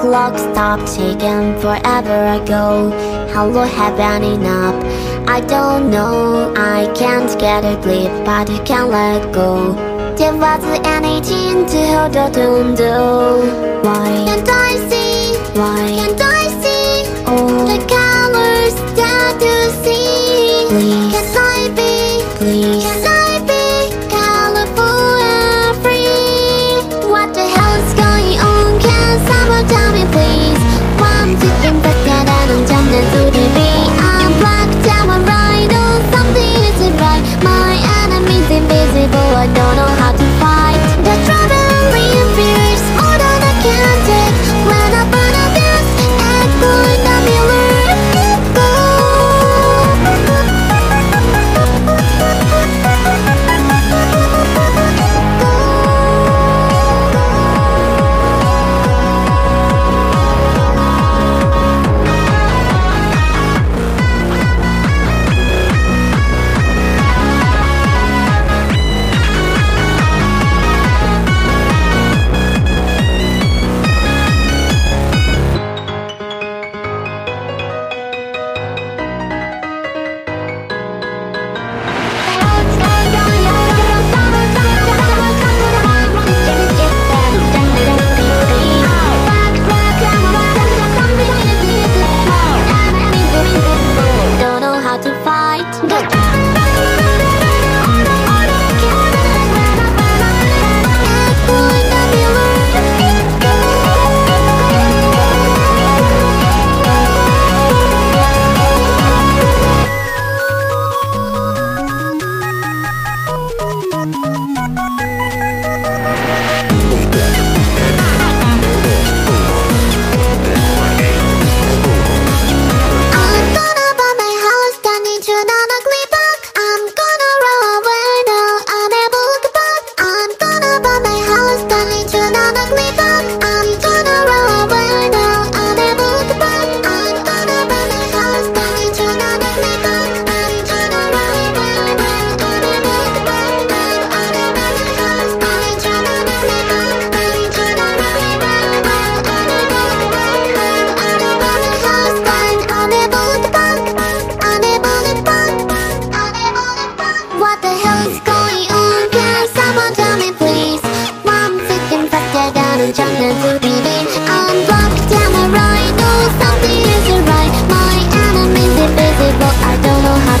clock stopped ticking forever ago I been up? I don't know I can't get a grip but you can't let go There wasn't anything to hold on to Why can't I see? Why can't I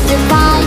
前方。